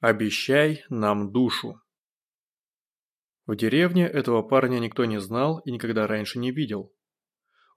Обещай нам душу. В деревне этого парня никто не знал и никогда раньше не видел.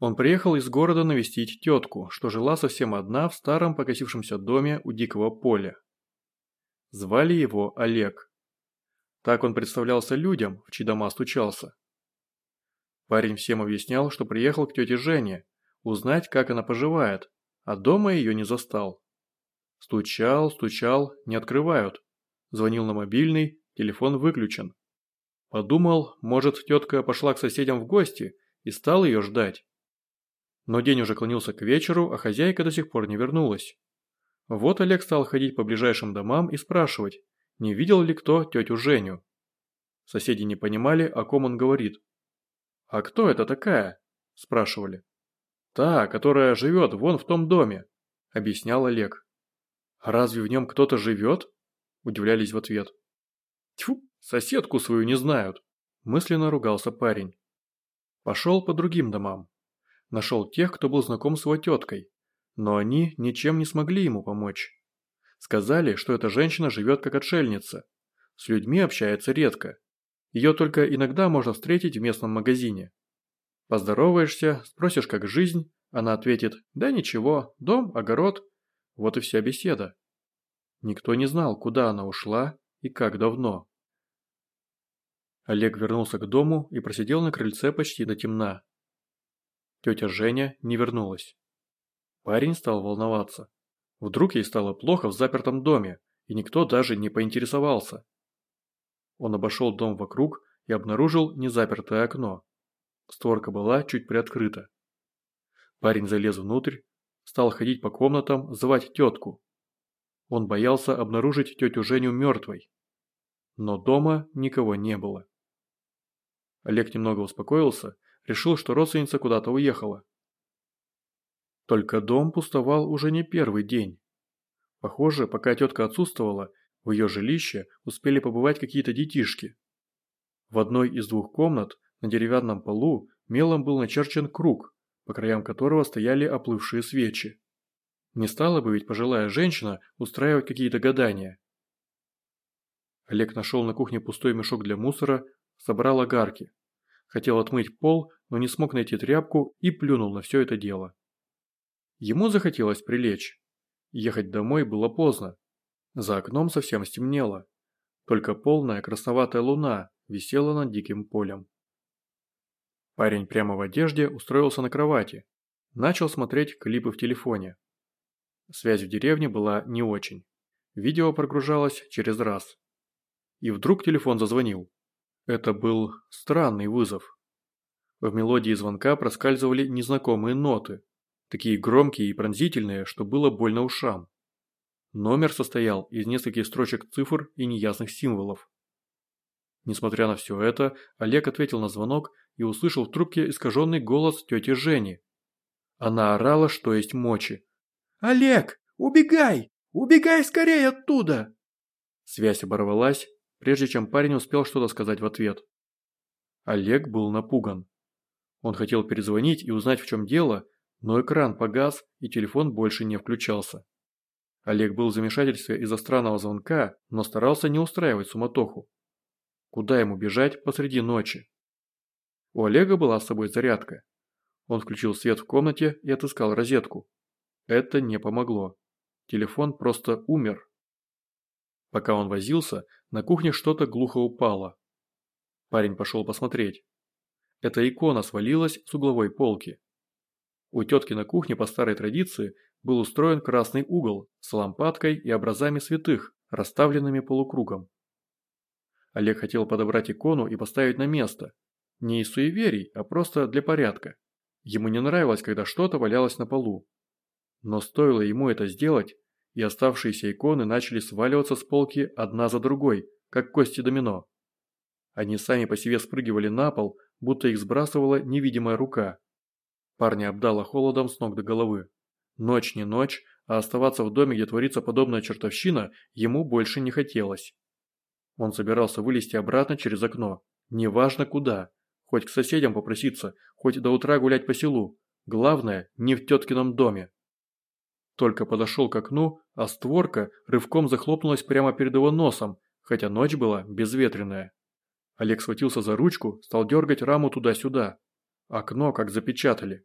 Он приехал из города навестить тетку, что жила совсем одна в старом покосившемся доме у дикого поля. Звали его Олег. Так он представлялся людям, в чьи дома стучался. Парень всем объяснял, что приехал к тете Жене, узнать, как она поживает, а дома ее не застал. Стучал, стучал, не открывают. Звонил на мобильный, телефон выключен. Подумал, может, тетка пошла к соседям в гости и стал ее ждать. Но день уже клонился к вечеру, а хозяйка до сих пор не вернулась. Вот Олег стал ходить по ближайшим домам и спрашивать, не видел ли кто тетю Женю. Соседи не понимали, о ком он говорит. «А кто это такая?» – спрашивали. «Та, которая живет вон в том доме», – объяснял Олег. «А разве в нем кто-то живет?» Удивлялись в ответ. Тьфу, соседку свою не знают. Мысленно ругался парень. Пошел по другим домам. Нашел тех, кто был знаком с его теткой. Но они ничем не смогли ему помочь. Сказали, что эта женщина живет как отшельница. С людьми общается редко. Ее только иногда можно встретить в местном магазине. Поздороваешься, спросишь, как жизнь, она ответит «Да ничего, дом, огород». Вот и вся беседа. Никто не знал, куда она ушла и как давно. Олег вернулся к дому и просидел на крыльце почти до темна. Тетя Женя не вернулась. Парень стал волноваться. Вдруг ей стало плохо в запертом доме, и никто даже не поинтересовался. Он обошел дом вокруг и обнаружил незапертое окно. Створка была чуть приоткрыта. Парень залез внутрь, стал ходить по комнатам, звать тетку. Он боялся обнаружить тетю Женю мертвой. Но дома никого не было. Олег немного успокоился, решил, что родственница куда-то уехала. Только дом пустовал уже не первый день. Похоже, пока тетка отсутствовала, в ее жилище успели побывать какие-то детишки. В одной из двух комнат на деревянном полу мелом был начерчен круг, по краям которого стояли оплывшие свечи. Не стала бы ведь пожилая женщина устраивать какие-то гадания. Олег нашел на кухне пустой мешок для мусора, собрал огарки. Хотел отмыть пол, но не смог найти тряпку и плюнул на все это дело. Ему захотелось прилечь. Ехать домой было поздно. За окном совсем стемнело. Только полная красноватая луна висела над диким полем. Парень прямо в одежде устроился на кровати. Начал смотреть клипы в телефоне. Связь в деревне была не очень. Видео прогружалось через раз. И вдруг телефон зазвонил. Это был странный вызов. В мелодии звонка проскальзывали незнакомые ноты, такие громкие и пронзительные, что было больно ушам. Номер состоял из нескольких строчек цифр и неясных символов. Несмотря на все это, Олег ответил на звонок и услышал в трубке искаженный голос тети Жени. Она орала, что есть мочи. «Олег, убегай! Убегай скорее оттуда!» Связь оборвалась, прежде чем парень успел что-то сказать в ответ. Олег был напуган. Он хотел перезвонить и узнать, в чем дело, но экран погас и телефон больше не включался. Олег был в замешательстве из-за странного звонка, но старался не устраивать суматоху. Куда ему бежать посреди ночи? У Олега была с собой зарядка. Он включил свет в комнате и отыскал розетку. Это не помогло. Телефон просто умер. Пока он возился, на кухне что-то глухо упало. Парень пошел посмотреть. Эта икона свалилась с угловой полки. У тетки на кухне по старой традиции был устроен красный угол с лампадкой и образами святых, расставленными полукругом. Олег хотел подобрать икону и поставить на место. Не из суеверий, а просто для порядка. Ему не нравилось, когда что-то валялось на полу. Но стоило ему это сделать, и оставшиеся иконы начали сваливаться с полки одна за другой, как кости домино. Они сами по себе спрыгивали на пол, будто их сбрасывала невидимая рука. Парня обдало холодом с ног до головы. Ночь не ночь, а оставаться в доме, где творится подобная чертовщина, ему больше не хотелось. Он собирался вылезти обратно через окно. Неважно куда. Хоть к соседям попроситься, хоть до утра гулять по селу. Главное, не в теткином доме. Только подошел к окну, а створка рывком захлопнулась прямо перед его носом, хотя ночь была безветренная. Олег схватился за ручку, стал дергать раму туда-сюда. Окно как запечатали.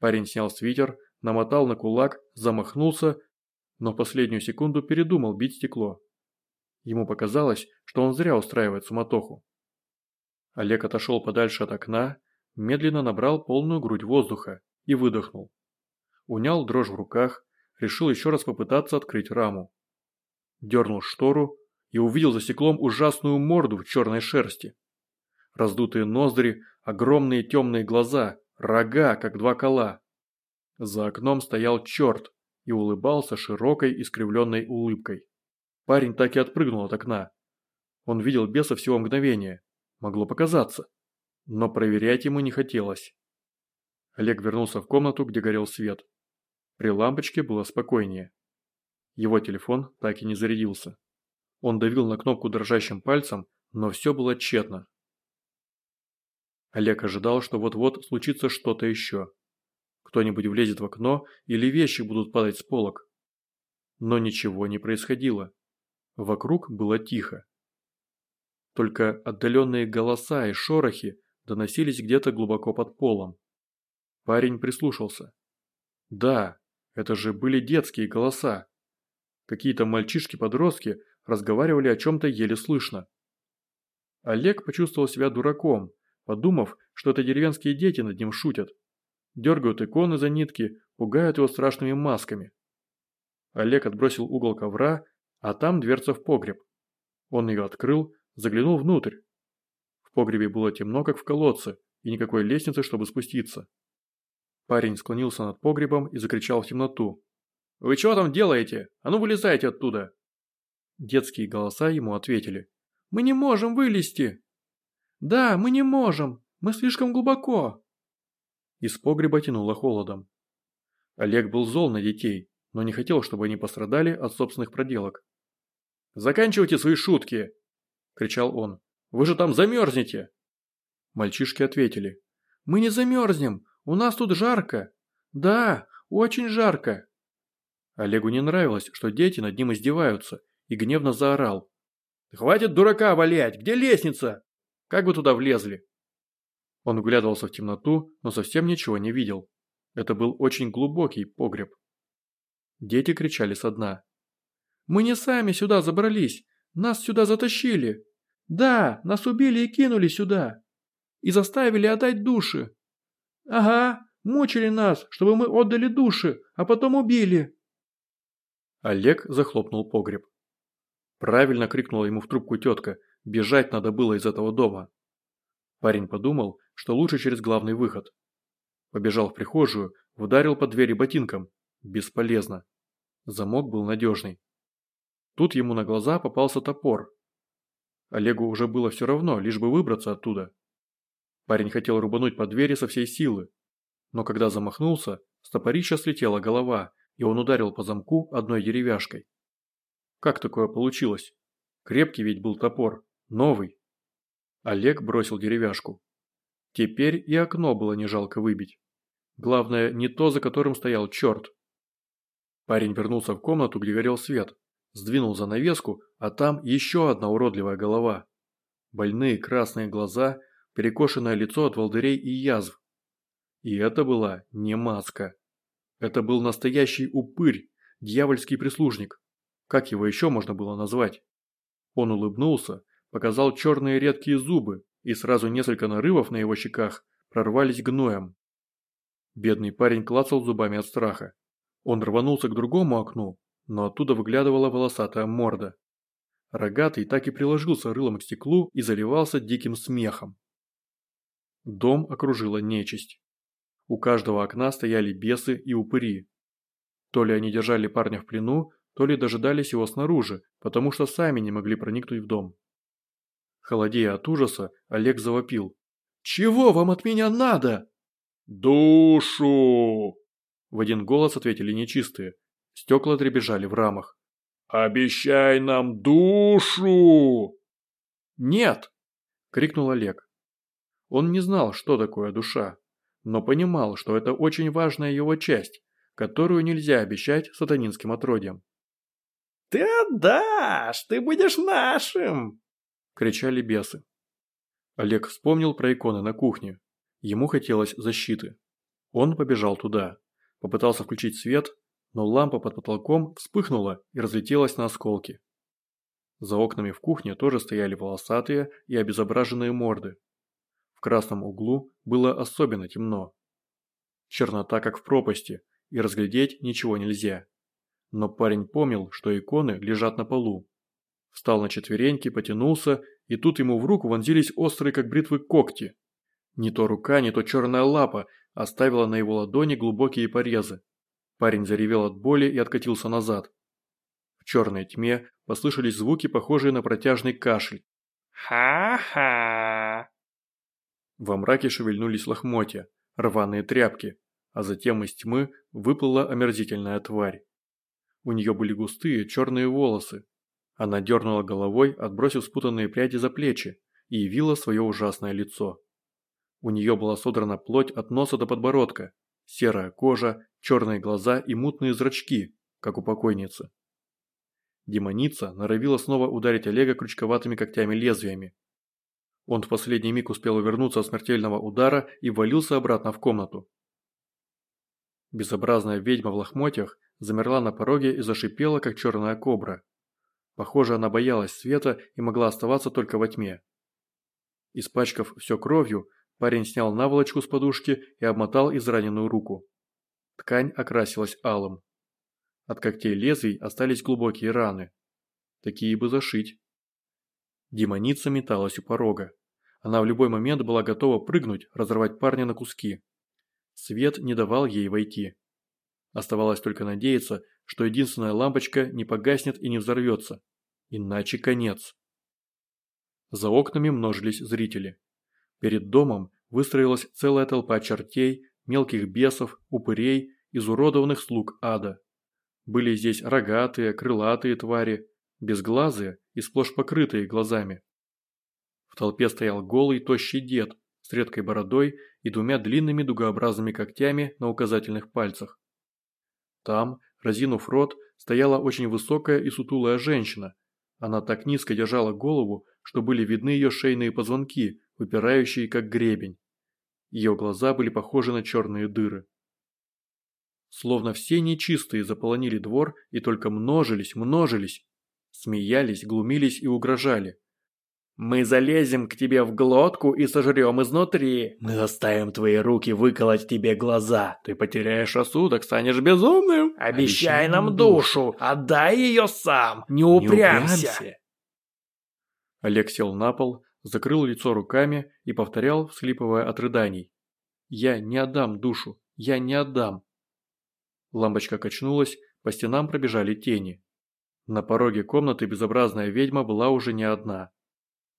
Парень снял свитер, намотал на кулак, замахнулся, но последнюю секунду передумал бить стекло. Ему показалось, что он зря устраивает суматоху. Олег отошел подальше от окна, медленно набрал полную грудь воздуха и выдохнул. Унял дрожь в руках, решил еще раз попытаться открыть раму. Дернул штору и увидел за стеклом ужасную морду в черной шерсти. Раздутые ноздри, огромные темные глаза, рога, как два кола. За окном стоял черт и улыбался широкой искривленной улыбкой. Парень так и отпрыгнул от окна. Он видел беса всего мгновения. Могло показаться. Но проверять ему не хотелось. Олег вернулся в комнату, где горел свет. При лампочке было спокойнее. Его телефон так и не зарядился. Он давил на кнопку дрожащим пальцем, но все было тщетно. Олег ожидал, что вот-вот случится что-то еще. Кто-нибудь влезет в окно или вещи будут падать с полок. Но ничего не происходило. Вокруг было тихо. Только отдаленные голоса и шорохи доносились где-то глубоко под полом. Парень прислушался. Да, это же были детские голоса. Какие-то мальчишки-подростки разговаривали о чем-то еле слышно. Олег почувствовал себя дураком, подумав, что это деревенские дети над ним шутят. Дергают иконы за нитки, пугают его страшными масками. Олег отбросил угол ковра, а там дверца в погреб. Он ее открыл, заглянул внутрь. В погребе было темно, как в колодце, и никакой лестницы, чтобы спуститься. Парень склонился над погребом и закричал в темноту. «Вы чего там делаете? А ну вылезайте оттуда!» Детские голоса ему ответили. «Мы не можем вылезти!» «Да, мы не можем! Мы слишком глубоко!» Из погреба тянуло холодом. Олег был зол на детей, но не хотел, чтобы они пострадали от собственных проделок. «Заканчивайте свои шутки!» – кричал он. «Вы же там замерзнете!» Мальчишки ответили. «Мы не замерзнем! У нас тут жарко. Да, очень жарко. Олегу не нравилось, что дети над ним издеваются, и гневно заорал. «Хватит дурака валять! Где лестница? Как вы туда влезли?» Он вглядывался в темноту, но совсем ничего не видел. Это был очень глубокий погреб. Дети кричали со дна. «Мы не сами сюда забрались! Нас сюда затащили! Да, нас убили и кинули сюда! И заставили отдать души! «Ага, мучили нас, чтобы мы отдали души, а потом убили». Олег захлопнул погреб. Правильно крикнула ему в трубку тетка, бежать надо было из этого дома. Парень подумал, что лучше через главный выход. Побежал в прихожую, ударил по двери ботинком. Бесполезно. Замок был надежный. Тут ему на глаза попался топор. Олегу уже было все равно, лишь бы выбраться оттуда. Парень хотел рубануть по двери со всей силы. Но когда замахнулся, с топорища слетела голова, и он ударил по замку одной деревяшкой. Как такое получилось? Крепкий ведь был топор, новый. Олег бросил деревяшку. Теперь и окно было не жалко выбить. Главное, не то, за которым стоял черт. Парень вернулся в комнату, где горел свет. Сдвинул занавеску, а там еще одна уродливая голова. Больные красные глаза перекошенное лицо от волдырей и язв. И это была не маска. Это был настоящий упырь, дьявольский прислужник. Как его еще можно было назвать? Он улыбнулся, показал черные редкие зубы, и сразу несколько нарывов на его щеках прорвались гноем. Бедный парень клацал зубами от страха. Он рванулся к другому окну, но оттуда выглядывала волосатая морда. Рогатый так и приложился рылом к стеклу и заливался диким смехом. Дом окружила нечисть. У каждого окна стояли бесы и упыри. То ли они держали парня в плену, то ли дожидались его снаружи, потому что сами не могли проникнуть в дом. Холодея от ужаса, Олег завопил. «Чего вам от меня надо?» «Душу!» В один голос ответили нечистые. Стекла дребезжали в рамах. «Обещай нам душу!» «Нет!» – крикнул Олег. Он не знал, что такое душа, но понимал, что это очень важная его часть, которую нельзя обещать сатанинским отродьям. «Ты отдашь! Ты будешь нашим!» – кричали бесы. Олег вспомнил про иконы на кухне. Ему хотелось защиты. Он побежал туда. Попытался включить свет, но лампа под потолком вспыхнула и разлетелась на осколки. За окнами в кухне тоже стояли волосатые и обезображенные морды. В красном углу было особенно темно. Чернота как в пропасти, и разглядеть ничего нельзя. Но парень помнил, что иконы лежат на полу. Встал на четвереньки, потянулся, и тут ему в руку вонзились острые как бритвы когти. Не то рука, не то черная лапа оставила на его ладони глубокие порезы. Парень заревел от боли и откатился назад. В черной тьме послышались звуки, похожие на протяжный кашель. «Ха-ха!» Во мраке шевельнулись лохмотья, рваные тряпки, а затем из тьмы выплыла омерзительная тварь. У нее были густые черные волосы. Она дернула головой, отбросив спутанные пряди за плечи, и явила свое ужасное лицо. У нее была содрана плоть от носа до подбородка, серая кожа, черные глаза и мутные зрачки, как у покойницы. Демоница норовила снова ударить Олега крючковатыми когтями-лезвиями. Он в последний миг успел увернуться от смертельного удара и валился обратно в комнату. Безобразная ведьма в лохмотьях замерла на пороге и зашипела, как черная кобра. Похоже, она боялась света и могла оставаться только во тьме. Испачкав все кровью, парень снял наволочку с подушки и обмотал израненную руку. Ткань окрасилась алым. От когтей лезвий остались глубокие раны. Такие бы зашить. Демоница металась у порога. Она в любой момент была готова прыгнуть, разорвать парня на куски. Свет не давал ей войти. Оставалось только надеяться, что единственная лампочка не погаснет и не взорвется. Иначе конец. За окнами множились зрители. Перед домом выстроилась целая толпа чертей, мелких бесов, упырей, изуродованных слуг ада. Были здесь рогатые, крылатые твари, безглазые и сплошь покрытые глазами. Толпе стоял голый, тощий дед с редкой бородой и двумя длинными дугообразными когтями на указательных пальцах. Там, разинув рот, стояла очень высокая и сутулая женщина. Она так низко держала голову, что были видны ее шейные позвонки, выпирающие как гребень. Ее глаза были похожи на черные дыры. Словно все нечистые заполонили двор и только множились, множились. Смеялись, глумились и угрожали. «Мы залезем к тебе в глотку и сожрем изнутри. Мы заставим твои руки выколоть тебе глаза. Ты потеряешь рассудок, станешь безумным. Обещай, Обещай нам душу, отдай ее сам, не упрямся». Не упрямся. Олег сел на пол, закрыл лицо руками и повторял, всхлипывая от рыданий. «Я не отдам душу, я не отдам». Лампочка качнулась, по стенам пробежали тени. На пороге комнаты безобразная ведьма была уже не одна.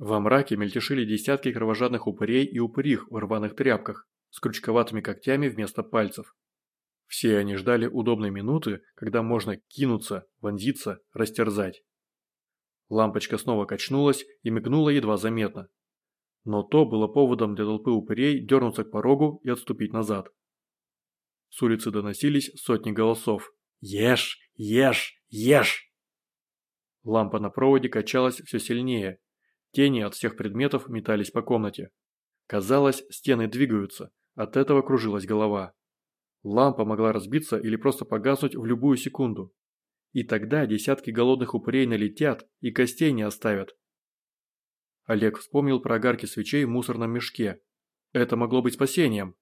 Во мраке мельтешили десятки кровожадных упырей и упырих в рваных тряпках, с крючковатыми когтями вместо пальцев. Все они ждали удобной минуты, когда можно кинуться, вонзиться, растерзать. Лампочка снова качнулась и мигнула едва заметно. Но то было поводом для толпы упырей дернуться к порогу и отступить назад. С улицы доносились сотни голосов. «Ешь! Ешь! Ешь!» Лампа на проводе качалась все сильнее. Тени от всех предметов метались по комнате. Казалось, стены двигаются, от этого кружилась голова. Лампа могла разбиться или просто погаснуть в любую секунду. И тогда десятки голодных упырей налетят и костей не оставят. Олег вспомнил про огарки свечей в мусорном мешке. Это могло быть спасением.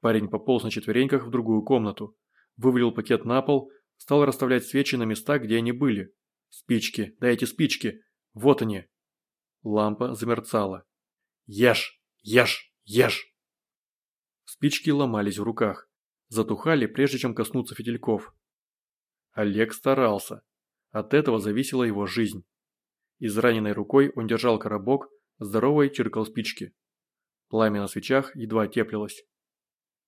Парень пополз на четвереньках в другую комнату, вывалил пакет на пол, стал расставлять свечи на места, где они были. Спички, дайте спички, вот они. Лампа замерцала. Ешь, ешь, ешь. Спички ломались в руках, затухали, прежде чем коснуться фитильков. Олег старался. От этого зависела его жизнь. Израненной рукой он держал коробок, здоровой чиркал спички. Пламя на свечах едва теплилось.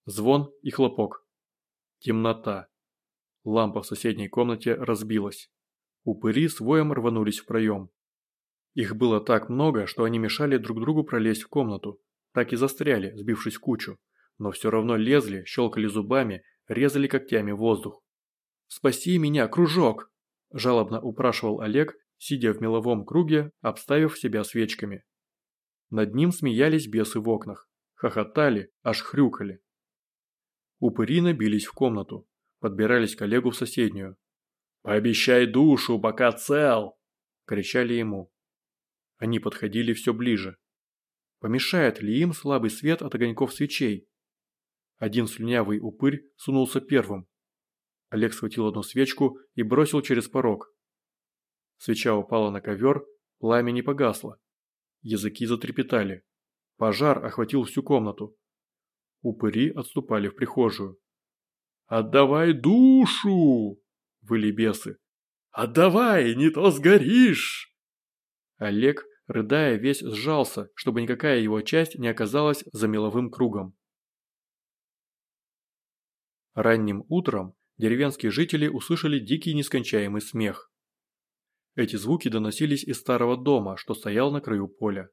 Звон и хлопок. Темнота. Лампа в соседней комнате разбилась. Упыри с воем рванулись в проем. Их было так много, что они мешали друг другу пролезть в комнату. Так и застряли, сбившись в кучу. Но все равно лезли, щелкали зубами, резали когтями воздух. «Спаси меня, кружок!» – жалобно упрашивал Олег, сидя в меловом круге, обставив себя свечками. Над ним смеялись бесы в окнах, хохотали, аж хрюкали. Упыри набились в комнату, подбирались к Олегу в соседнюю. «Пообещай душу, пока цел!» – кричали ему. Они подходили все ближе. Помешает ли им слабый свет от огоньков свечей? Один слюнявый упырь сунулся первым. Олег схватил одну свечку и бросил через порог. Свеча упала на ковер, пламя не погасло. Языки затрепетали. Пожар охватил всю комнату. Упыри отступали в прихожую. «Отдавай душу!» – выли бесы. «Отдавай, не то сгоришь!» Олег, рыдая, весь сжался, чтобы никакая его часть не оказалась за меловым кругом. Ранним утром деревенские жители услышали дикий нескончаемый смех. Эти звуки доносились из старого дома, что стоял на краю поля.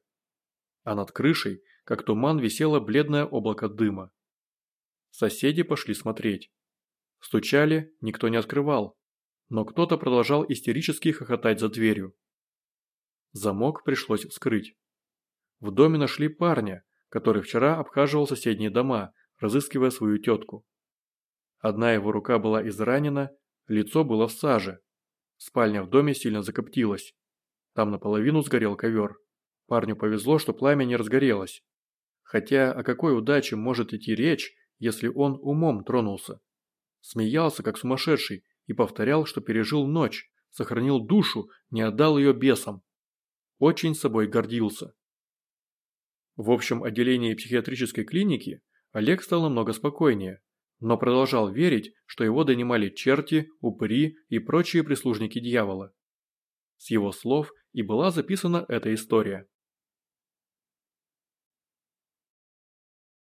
А над крышей, как туман, висело бледное облако дыма. Соседи пошли смотреть. Стучали, никто не открывал, но кто-то продолжал истерически хохотать за дверью. Замок пришлось вскрыть. В доме нашли парня, который вчера обхаживал соседние дома, разыскивая свою тетку. Одна его рука была изранена, лицо было в саже. Спальня в доме сильно закоптилась. Там наполовину сгорел ковер. Парню повезло, что пламя не разгорелось. Хотя о какой удаче может идти речь, если он умом тронулся? Смеялся, как сумасшедший, и повторял, что пережил ночь, сохранил душу, не отдал ее бесам очень собой гордился. В общем отделении психиатрической клиники Олег стал намного спокойнее, но продолжал верить, что его донимали черти, упыри и прочие прислужники дьявола. С его слов и была записана эта история.